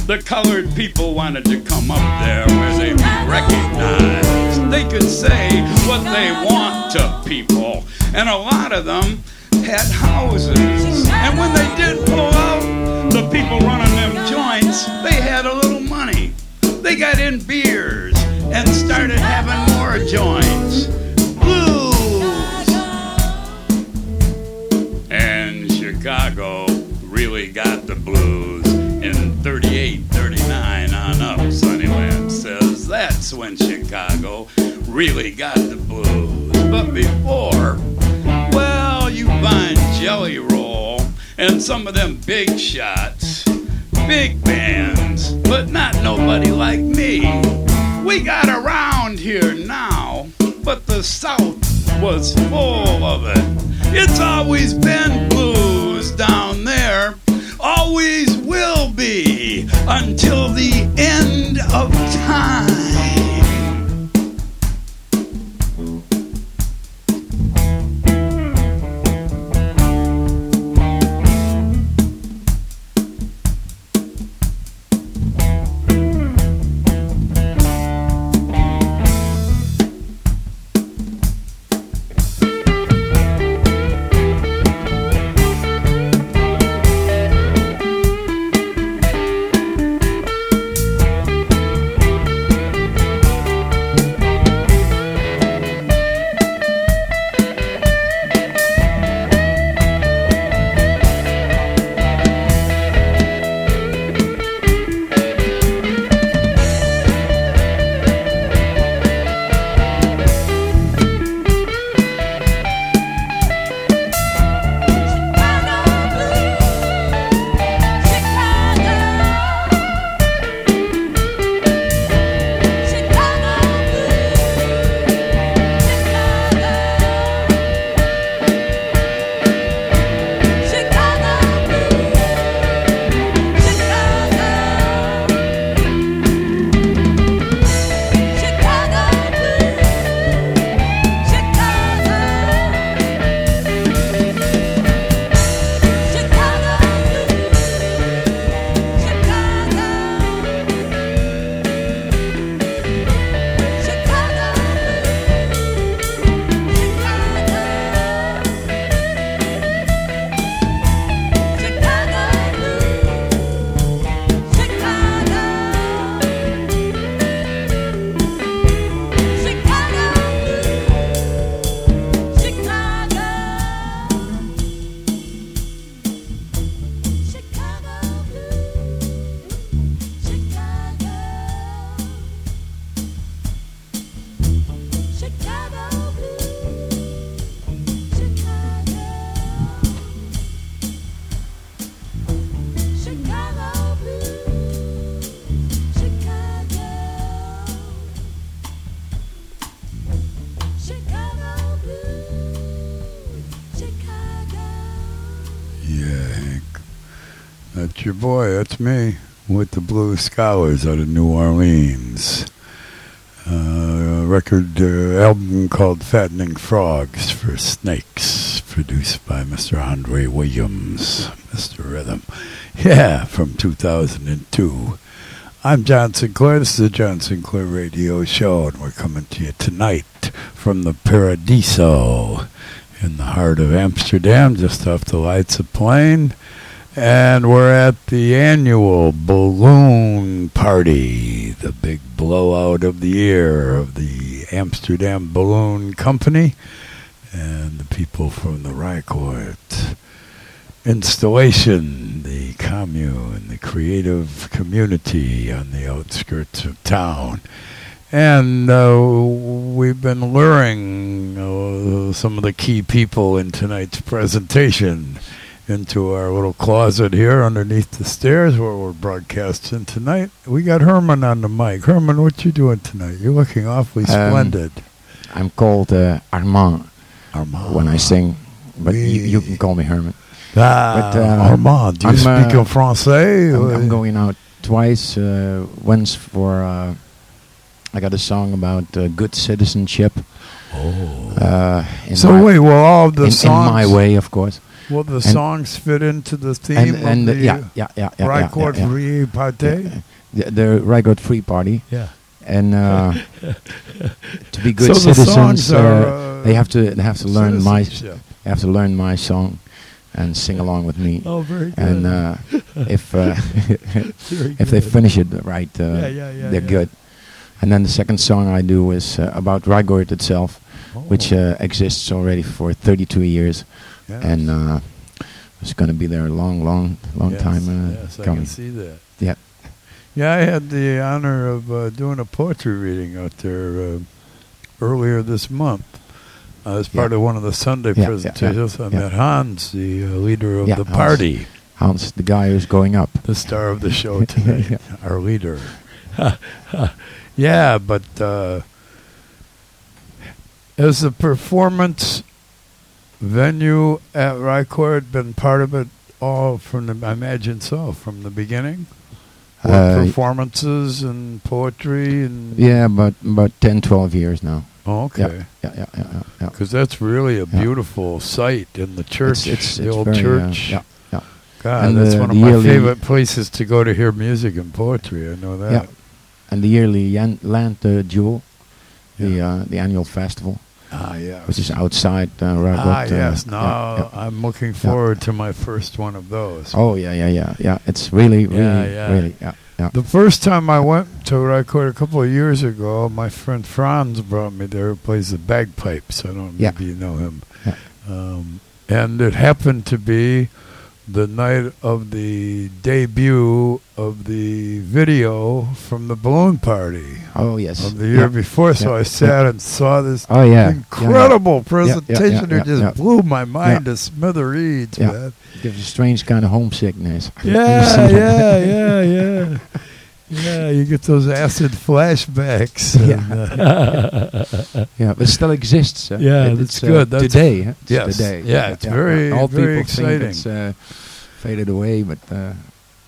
S9: the colored people wanted to come up there where they'd be recognized. They could say what they want to people. And a lot of them had houses. And when they did pull out, the people running them joints, they had a little money. They got in beers and started having more joints. Blues. And Chicago got the blues in 38, 39 on up. Sunnyland says that's when Chicago really got the blues. But before, well, you find Jelly Roll and some of them big shots, big bands, but not nobody like me. We got around here now, but the South was full of it. It's always been blues down there, always will be until the end of time.
S2: That's me with the Blue Scholars out of New Orleans. Uh, a record uh, album called Fattening Frogs for Snakes, produced by Mr. Andre Williams, Mr. Rhythm. Yeah, from 2002. I'm John Sinclair. This is the John Sinclair Radio Show, and we're coming to you tonight from the Paradiso in the heart of Amsterdam, just off the Leidseplein. And we're at the annual balloon party, the big blowout of the year of the Amsterdam Balloon Company and the people from the Ruigoord installation, the commune, and the creative community on the outskirts of town. And uh, we've been luring uh, some of the key people in tonight's presentation into our little closet here underneath the stairs where we're broadcasting tonight. We got Herman on the mic. Herman, what you doing tonight? You're looking awfully
S10: Um,
S2: splendid.
S10: I'm called uh, Armand
S2: Armand.
S10: when I sing, but you, you can call me Herman.
S2: Ah,
S10: but, uh,
S2: Armand, do you
S10: I'm,
S2: speak
S10: uh,
S2: in Francais?
S10: I'm, I'm going out twice. Uh, once for uh, I got a song about uh, good citizenship.
S2: Oh.
S10: Uh, in
S2: so wait, will all the
S10: in, in my way, of course.
S2: Will the
S10: And-
S2: songs fit into the theme
S10: And,
S2: of
S10: and
S2: the
S10: yeah, yeah, yeah, yeah, yeah,
S2: Record
S10: yeah,
S2: Pate?
S10: The, the Ruigoord Free Party.
S2: Yeah.
S10: And uh, to be good
S2: So the
S10: citizens,
S2: are,
S10: uh,
S2: uh,
S10: they have to they have to learn my they have to learn my song and sing along with me.
S2: Oh, very good.
S10: And uh, if uh, if they finish it right, uh,
S2: Yeah, yeah, yeah,
S10: they're good. And then the second song I do is uh, about Ruigoord itself, which
S2: Oh.
S10: uh, exists already for 32 years,
S2: Yes.
S10: and uh, it's going to be there a long, long, long
S2: yes,
S10: time uh,
S2: yes, I
S10: coming.
S2: can see that.
S10: Yeah.
S2: Yeah, I had the honor of uh, doing a poetry reading out there uh, earlier this month. Uh, as part
S10: Yeah.
S2: of one of the Sunday
S10: Yeah,
S2: presentations,
S10: yeah,
S2: I met Hans, the uh, leader of the
S10: Hans.
S2: party,
S10: Hans, the guy who's going up.
S2: the star of the show today, our leader. yeah, but uh, has the performance venue at Ruigoord been part of it all from the? I imagine so, from the beginning. With
S10: Uh,
S2: performances and poetry and
S10: Yeah, but about 10, 12 years now.
S2: Oh,
S10: Yeah,
S2: okay.
S10: yeah, yeah, yeah, yeah. yeah.
S2: Because that's really a
S10: Yeah.
S2: beautiful site in the church,
S10: it's,
S2: the
S10: it's
S2: old
S10: very, uh,
S2: church.
S10: yeah, yeah.
S2: God,
S10: And
S2: that's
S10: the-
S2: one of my favorite places to go to hear music and poetry. I know that.
S10: Yeah. And the yearly Yan- Land uh, Jewel, the uh, the annual festival,
S2: Ah, yeah.
S10: which is outside uh.
S2: Ah,
S10: uh,
S2: yes.
S10: yeah,
S2: Now
S10: yeah.
S2: I'm looking forward to my first one of those.
S10: Oh yeah, yeah, yeah, yeah. It's really, really,
S2: Yeah, yeah.
S10: really, yeah, yeah.
S2: The first time I went to Ruigoord a couple of years ago, my friend Franz brought me there. Who plays the bagpipes. I don't know
S10: Yeah.
S2: maybe you know him.
S10: Yeah.
S2: Um, and it happened to be the night of the debut of the video from the balloon party
S10: Oh yes.
S2: of the year
S10: Yeah.
S2: before. So
S10: Yeah.
S2: I sat and saw this
S10: Oh yeah.
S2: incredible presentation. It just blew my mind to smithereens,
S10: Yeah.
S2: man.
S10: Gives a strange kind of homesickness.
S2: Yeah, yeah, yeah, yeah. Yeah, you get those acid flashbacks. and, uh,
S10: yeah, but it still exists. uh,
S2: Yeah,
S10: it- it's, uh,
S2: good. That's-
S10: today. huh? It's
S2: yes.
S10: today.
S2: Yeah, it's very-
S10: All
S2: very
S10: people think
S2: exciting.
S10: it's uh, faded away, but uh,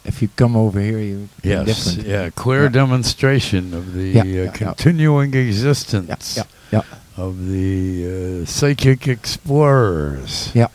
S10: if you come over here, you
S2: yes,
S10: different.
S2: yeah, clear
S10: Yeah.
S2: demonstration of the
S10: Yeah,
S2: uh,
S10: yeah, yeah.
S2: continuing
S10: Yeah,
S2: existence
S10: yeah, yeah,
S2: of the uh, psychic explorers.
S10: yeah.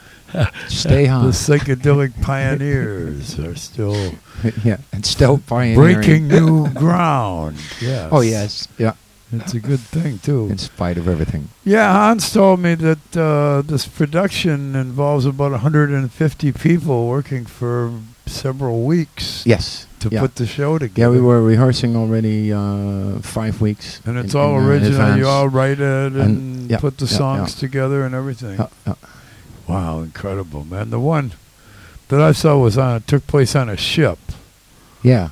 S10: Stay
S2: The psychedelic pioneers are still
S10: yeah, and still pioneering.
S2: breaking new ground. Yes.
S10: Oh yes, yeah.
S2: It's a good thing, too.
S10: In spite of everything.
S2: Yeah, Hans told me that uh, this production involves about 150 people working for several weeks
S10: Yes.
S2: to
S10: yeah.
S2: put the show together.
S10: Yeah, we were rehearsing already uh, five weeks.
S2: and it's
S10: in-
S2: all
S10: in, uh,
S2: original.
S10: advance.
S2: You all write it and,
S10: And- yeah,
S2: put the
S10: yeah,
S2: songs together and everything. Wow, incredible, man. The one that I saw was on took place on a ship.
S10: Yeah.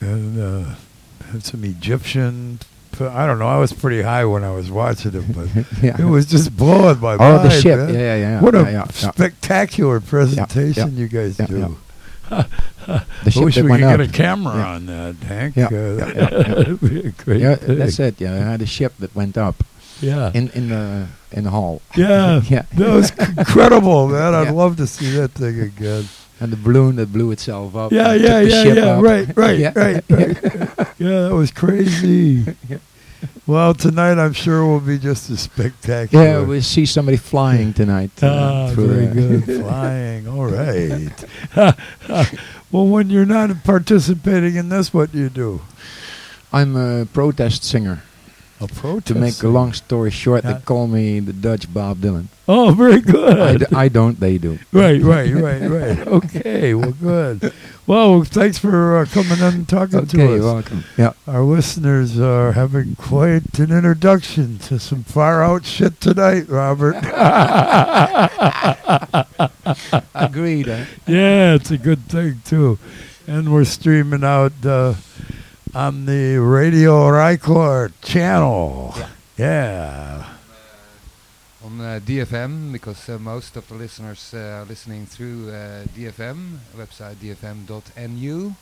S2: and uh, had some Egyptian. I don't know. I was pretty high when I was watching it, but
S10: Yeah.
S2: it was just blowing my
S10: Oh,
S2: mind.
S10: the ship.
S2: man.
S10: Yeah, yeah, yeah.
S2: What a
S10: yeah,
S2: spectacular presentation you guys do. I
S10: The ship
S2: wish we could get a camera on that, Hank.
S10: Yeah,
S2: Uh,
S10: yeah, yeah, yeah.
S2: that'd be a great
S10: Yeah, that's it. Yeah, I had a ship that went up
S2: Yeah.
S10: in in the in the hall.
S2: yeah.
S10: yeah.
S2: That was incredible, man. I'd
S10: Yeah.
S2: love to see that thing again.
S10: And the balloon that blew itself up.
S2: Yeah, yeah, yeah, yeah. Right, right,
S10: Yeah.
S2: right, right. yeah, that was crazy.
S10: Yeah.
S2: Well, tonight I'm sure will be just as spectacular.
S10: Yeah, we'll see somebody flying tonight. uh,
S2: Ah, very good. Flying. All right. well, when you're not participating in this, what do you do?
S10: I'm a protest singer.
S2: A protest.
S10: To make a long story short,
S2: Yeah.
S10: they call me the Dutch Bob Dylan.
S2: Oh, very good.
S10: d- I don't, they do.
S2: right, right, right, right. Okay, well, good. Well, thanks for uh, coming in and talking
S10: Okay,
S2: to us.
S10: you're welcome. Yeah.
S2: Our listeners are having quite an introduction to some far out shit tonight, Robert.
S10: Agreed.
S2: yeah, it's a good thing too. And we're streaming out uh, on the Radio Ruigoord channel.
S3: Yeah.
S2: Yeah.
S3: on uh, DFM because uh, most of the listeners uh, are listening through uh, DFM website dfm.nu.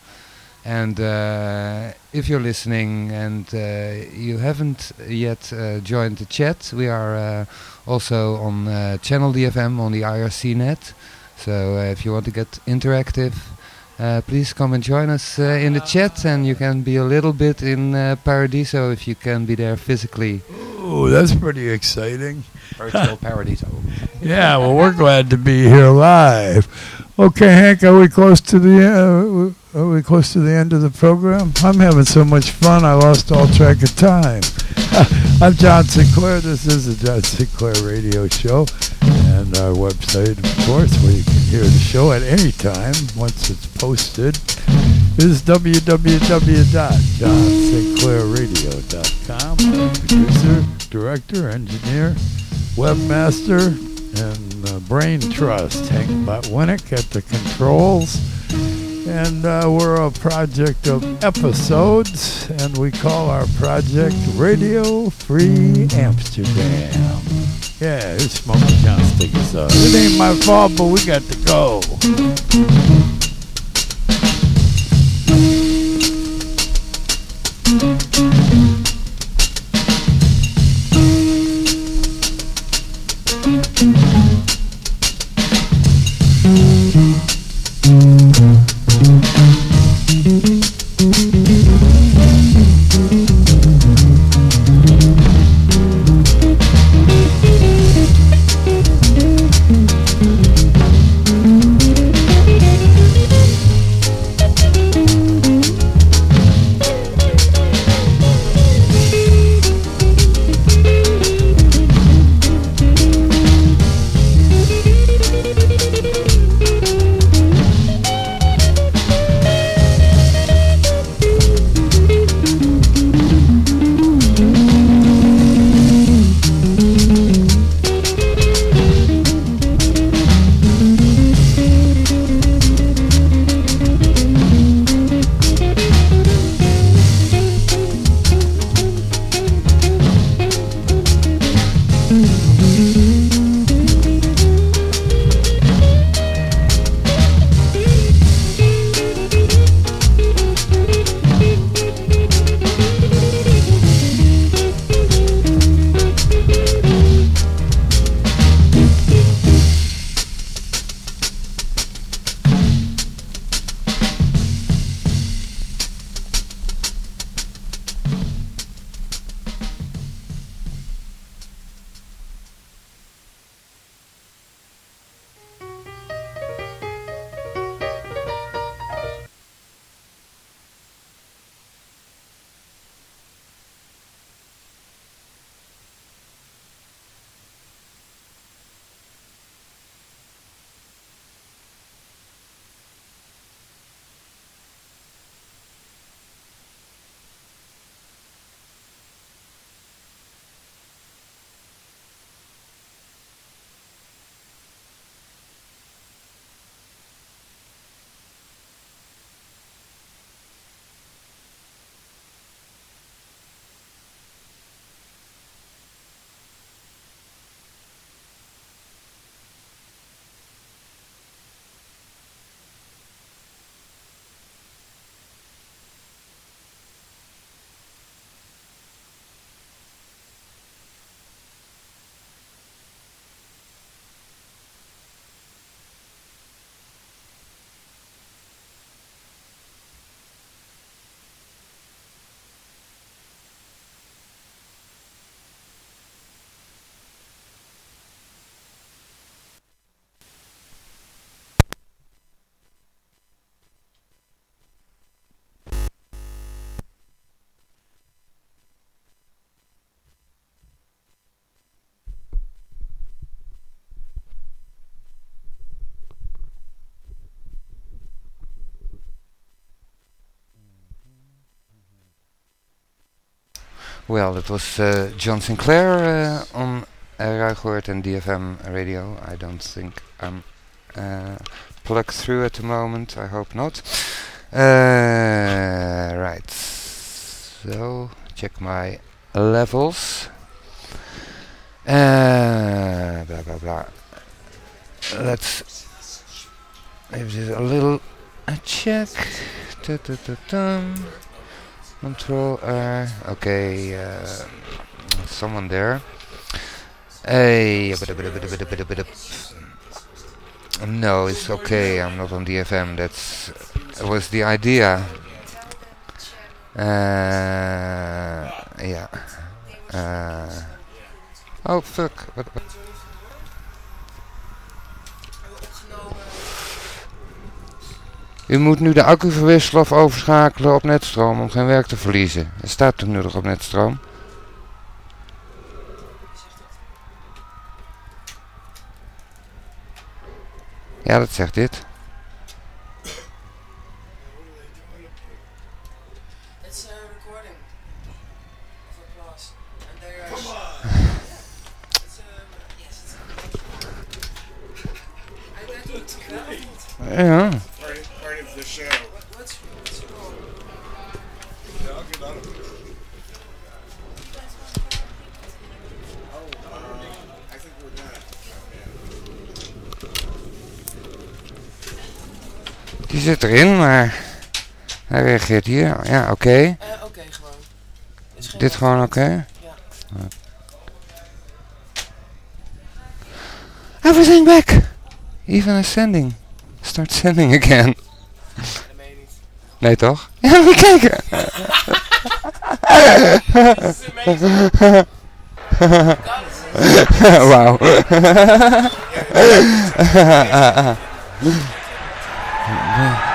S3: And uh, if you're listening and uh, you haven't yet uh, joined the chat, we are uh, also on uh, channel DFM on the IRC net. So uh, if you want to get interactive, please come and join us uh, in the chat, and you can be a little bit in uh, Paradiso if you can be there physically.
S2: Oh, that's pretty exciting.
S1: Virtual Paradiso.
S2: Yeah, well, we're glad to be here live. Okay, Hank, are we close to the uh, are we close to the end of the program? I'm having so much fun, I lost all track of time. I'm John Sinclair. This is the John Sinclair Radio Show, and our website, of course, where you can hear the show at any time once it's posted, is www.johnsinclairradio.com. Producer, director, engineer, webmaster, and uh, brain trust. Hank Botwinick at the controls. And uh, we're a project of episodes, and we call our project Radio Free Amsterdam. Yeah, here's Smokey John Sticky Sauce. It ain't my fault, but we got to go.
S3: Well, it was uh, John Sinclair uh, on uh, and DFM radio. I don't think I'm uh, plugged through at the moment. I hope not. Uh, right. So, check my levels. Uh, blah blah blah. Let's give this a little a check. Da-da-da-dum. Control R. Okay, uh, someone there. Hey, no, it's okay. I'm not on DFM. That's was the idea. Uh, yeah. Uh, oh fuck. What, what? U moet nu de accu verwisselen of overschakelen op netstroom om geen werk te verliezen. Het staat toch nu nog op netstroom? Ja, dat zegt dit.
S11: It's a recording of applause. And they are. it's um, yes, it's I got you to
S3: Ja. Zit erin, maar hij reageert hier. Ja, oké.
S11: Eh, oké, gewoon. Is geen
S3: Dit gewoon oké?
S11: Ja.
S3: Everything back! Even is sending. Start sending again. Nee toch? Ja, moet je kijken! Wauw. Handpointteken.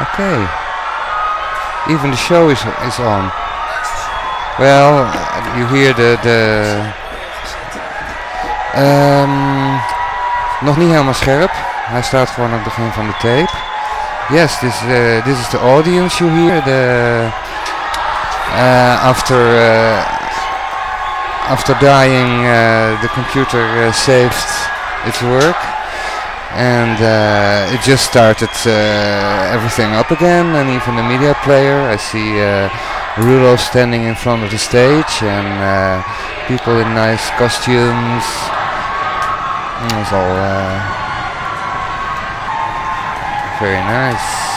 S3: Okay. Even the show is is on. Well, you hear the the. Ehm, nog niet helemaal scherp. Hij staat gewoon aan het begin van de tape. Yes, this uh, this is the audience you hear. The uh, after uh, after dying, the computer saved its work, and uh, it just started uh, everything up again, and even the media player. I see uh, Rulo standing in front of the stage, and uh, people in nice costumes. It was all uh, very nice.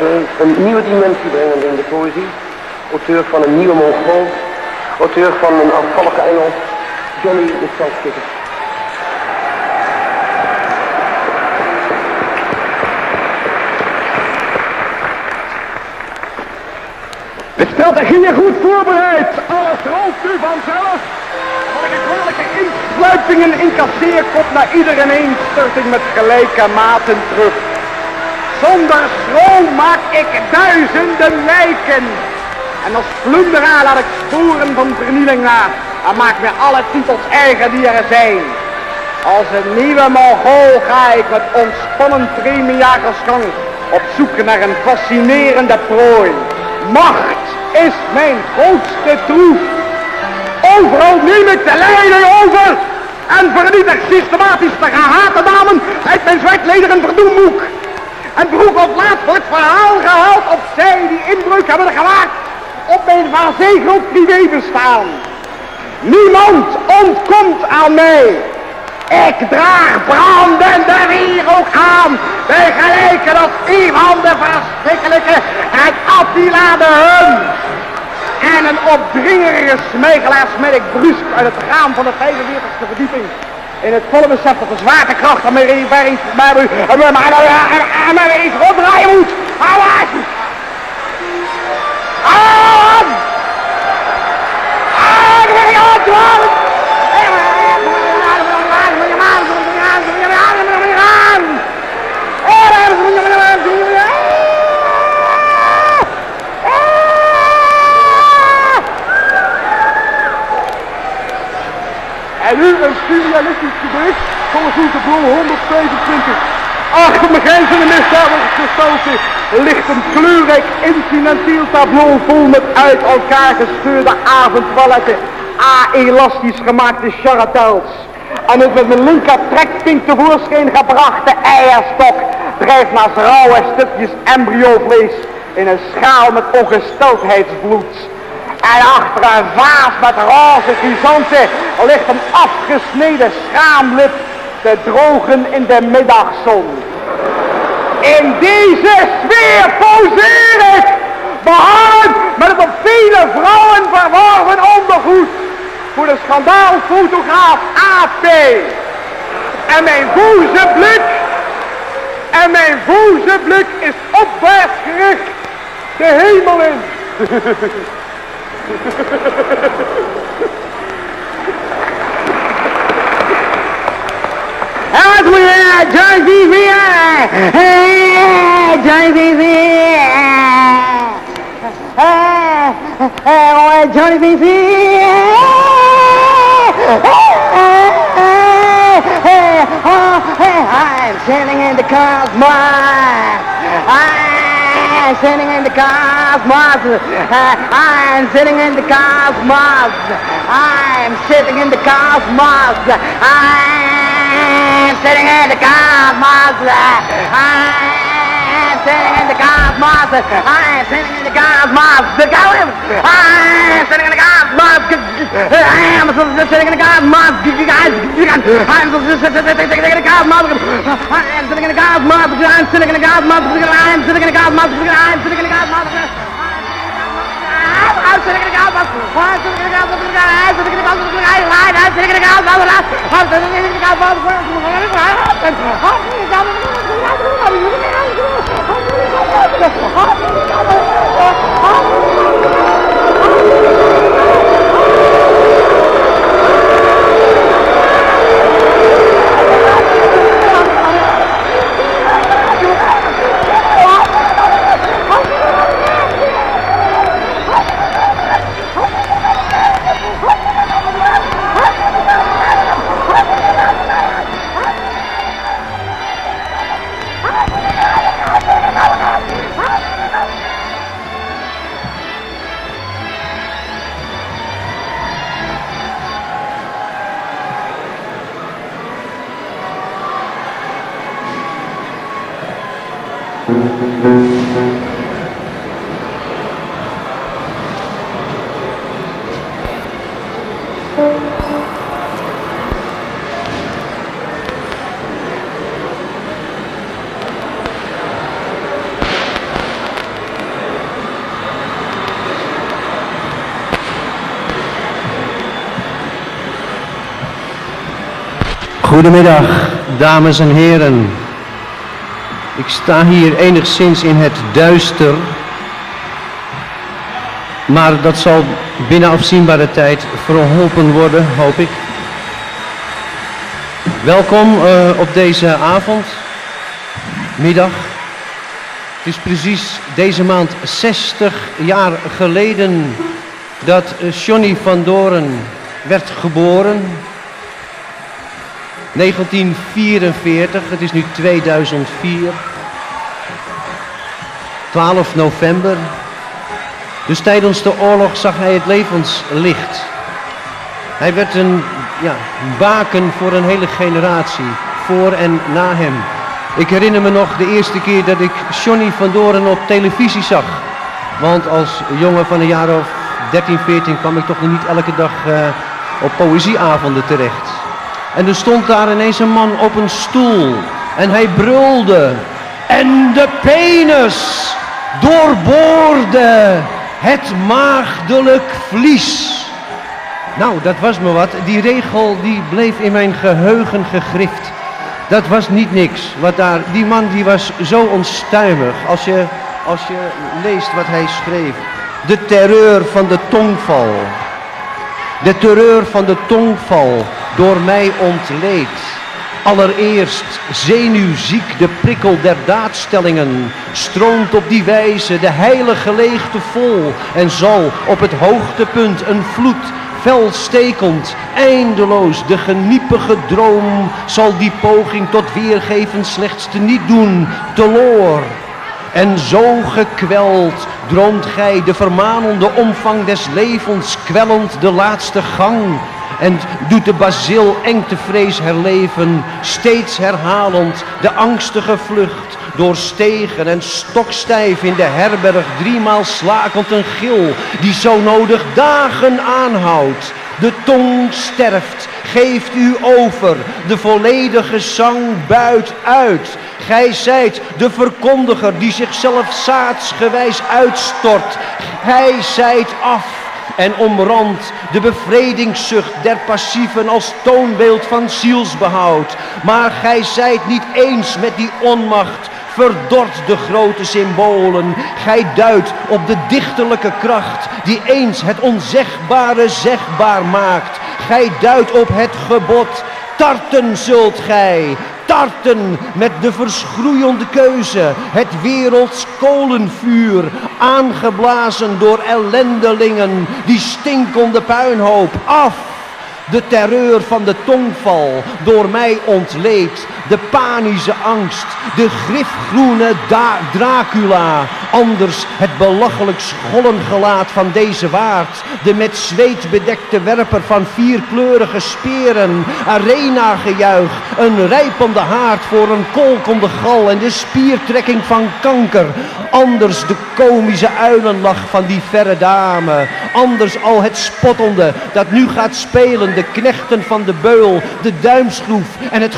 S12: Een nieuwe dimensie brengend in de poëzie. Auteur van een nieuwe Mongool. Auteur van een afvallige Engel. Johnny de Selfkicker.
S13: Het spel daar ging je goed voorbereid. Alles rolt nu vanzelf. Wat een kwalijke insluiting incasseer komt naar iedereen een met gelijke maten terug. Zonder schroom maak ik duizenden lijken. En als plunderaar laat ik sporen van vernieling na. En maak weer alle titels eigen die er zijn. Als een nieuwe Mongool ga ik met ontspannen premiejagersgang op zoek naar een fascinerende prooi. Macht is mijn grootste troef. Overal neem ik de leiding over en vernietig systematisch de gehate namen uit mijn zwartlederen verdoemboek. En vroeg of laat wordt verhaal gehaald op zij die inbreuk hebben gemaakt op mijn verzegeld privébestaan. Niemand ontkomt aan mij. Ik draag brandende wierook aan, als een van de verschrikkelijke en Attila de Hun. En een opdringerige smegelaar smet ik brusk uit het raam van de 45e verdieping in het volle besef dat de zwaartekracht en waarin waarin maar waarin maar iets moet kleurrijk incidentieel tableau vol met uit elkaar gescheurde avondtoiletten. A-elastisch gemaakte charretels. En het met mijn linker trekpink tevoorschijn gebrachte eierstok drijft naast rauwe stukjes embryovlees in een schaal met ongesteldheidsbloed. En achter een vaas met roze chrysanten ligt een afgesneden schaamlip te drogen in de middagzon. In deze sfeer poseer ik, behangen met het op vele vrouwen verworven ondergoed voor de schandaalfotograaf AP. En mijn woeze blik, en mijn woeze blik is opwaarts gericht de hemel in. I'm sitting in the cosmos. I'm sitting in the cosmos. I'm sitting in the cosmos. I'm sitting in the cosmos. I'm am sitting in the cosmos. I am sitting in the cosmos. I am sitting in the cosmos. I am sitting in the cosmos. I am sitting in the cosmos. You guys, you guys. I am sitting in the cosmos. I am sitting in the cosmos. I am sitting in the cosmos. I am sitting in the cosmos. I am sitting in the cosmos. I am sitting in the cosmos.
S14: Oh, Goedemiddag, dames en heren. Ik sta hier enigszins in het duister. Maar dat zal binnen afzienbare tijd verholpen worden, hoop ik. Welkom eh, op deze avond, middag. Het is precies deze maand 60 jaar geleden dat eh, Johnny van Doren werd geboren. 1944, het is nu 2004. 12 november. Dus tijdens de oorlog zag hij het levenslicht. Hij werd een ja, baken voor een hele generatie, voor en na hem. Ik herinner me nog de eerste keer dat ik Johnny van Doren op televisie zag. Want als jongen van een jaar of 13, 14 kwam ik toch niet elke dag eh, op poëzieavonden terecht. En er stond daar ineens een man op een stoel. En hij brulde. En de penis doorboorde het maagdelijk vlies. Nou, dat was me wat. Die regel die bleef in mijn geheugen gegrift. Dat was niet niks. Wat daar, die man die was zo onstuimig. Als je, als je leest wat hij schreef. De terreur van de tongval. De terreur van de tongval door mij ontleed. Allereerst zenuwziek de prikkel der daadstellingen stroomt op die wijze de heilige leegte vol en zal op het hoogtepunt een vloed velstekend, eindeloos de geniepige droom zal die poging tot weergeven slechts te niet doen, teloor. En zo gekweld droomt gij de vermanende omvang des levens, kwellend de laatste gang. En doet de basil engtevrees herleven, steeds herhalend de angstige vlucht, doorstegen en stokstijf in de herberg, driemaal slakend een gil, die zo nodig dagen aanhoudt. De tong sterft, geeft u over, de volledige zang buit uit. Gij zijt de verkondiger die zichzelf zaadsgewijs uitstort. Gij zijt af en omrandt de bevredingszucht der passieven als toonbeeld van zielsbehoud. Maar gij zijt niet eens met die onmacht, verdort de grote symbolen. Gij duidt op de dichterlijke kracht die eens het onzegbare zegbaar maakt. Gij duidt op het gebod, tarten zult gij. Tarten met de verschroeiende keuze, het werelds kolenvuur, aangeblazen door ellendelingen, die stinkende puinhoop, af! De terreur van de tongval, door mij ontleed, de panische angst, de grifgroene Dracula, anders het belachelijk schollengelaat van deze waard, de met zweet bedekte werper van vierkleurige speren, arena gejuich, een rijpende haard voor een kolkende gal en de spiertrekking van kanker, anders de komische uilenlach van die verre dame, anders al het spottende dat nu gaat spelen, de knechten van de beul, de duimschroef en het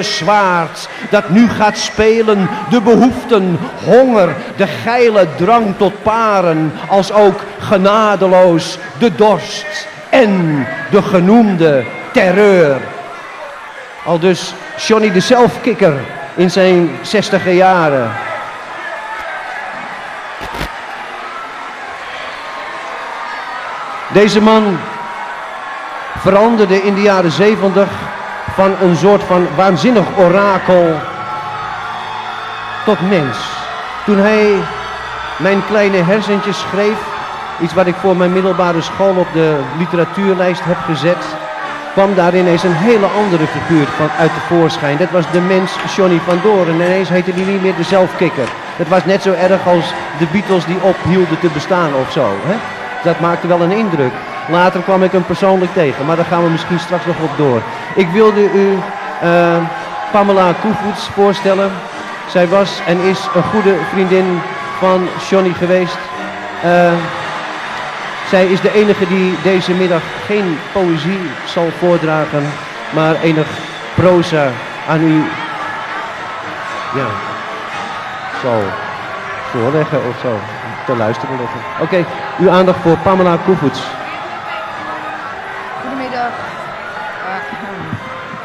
S14: zwaard, dat nu gaat spelen, de behoeften, honger, de geile drang tot paren, als ook genadeloos de dorst en de genoemde terreur. Al dus Johnny de zelfkikker in zijn zestiger jaren. Deze man veranderde in de jaren 70 van een soort van waanzinnig orakel tot mens. Toen hij mijn kleine hersentjes schreef, iets wat ik voor mijn middelbare school op de literatuurlijst heb gezet, kwam daar ineens een hele andere figuur van uit de voorschijn. Dat was de mens Johnny van Doren. En ineens heette hij niet meer de zelfkikker. Dat was net zo erg als de Beatles die ophielden te bestaan of zo. Hè? Dat maakte wel een indruk. Later kwam ik hem persoonlijk tegen, maar daar gaan we misschien straks nog op door. Ik wilde u eh, Pamela Koevoets voorstellen. Zij was en is een goede vriendin van Johnny geweest. Eh, zij is de enige die deze middag geen poëzie zal voordragen, maar enig proza aan u ja, zal voorleggen of zo, te luisteren leggen. Oké, uw aandacht voor Pamela Koevoets.
S15: Goedemiddag.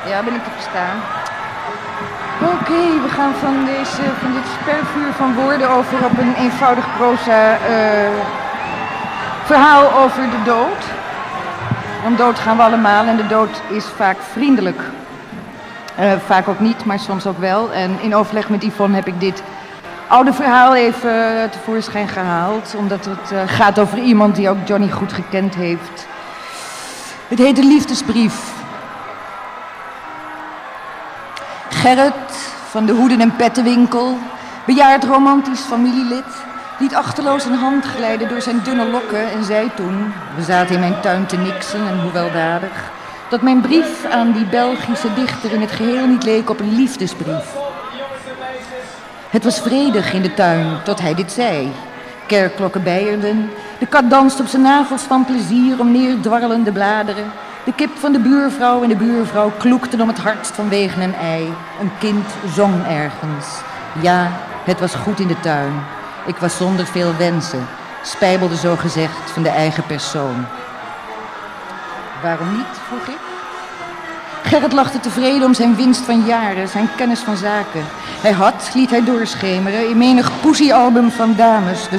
S15: Ja, ben ik te verstaan. Oké, we gaan van, deze, van dit spervuur van woorden over op een eenvoudig proza eh, verhaal over de dood. Want dood gaan we allemaal en de dood is vaak vriendelijk. Eh, vaak ook niet, maar soms ook wel. En in overleg met Yvonne heb ik dit oude verhaal even eh, tevoorschijn gehaald. Omdat het gaat over iemand die ook Johnny goed gekend heeft. Het heet de liefdesbrief. Gerrit van de Hoeden- en Pettenwinkel, bejaard romantisch familielid, liet achterloos een hand glijden door zijn dunne lokken en zei toen, we zaten in mijn tuin te niksen en hoe weldadig, dat mijn brief aan die Belgische dichter in het geheel niet leek op een liefdesbrief. Het was vredig in de tuin tot hij dit zei. Kerkklokken beierden, de kat danste op zijn nagels van plezier om neerdwarrelende bladeren. De kip van de buurvrouw en de buurvrouw kloekten om het hart vanwege een ei. Een kind zong ergens. Ja, het was goed in de tuin. Ik was zonder veel wensen, spijbelde zo gezegd van de eigen persoon. Waarom niet, vroeg ik. Gerrit lachte tevreden om zijn winst van jaren, zijn kennis van zaken. Hij had, liet hij doorschemeren, in menig poesiealbum van dames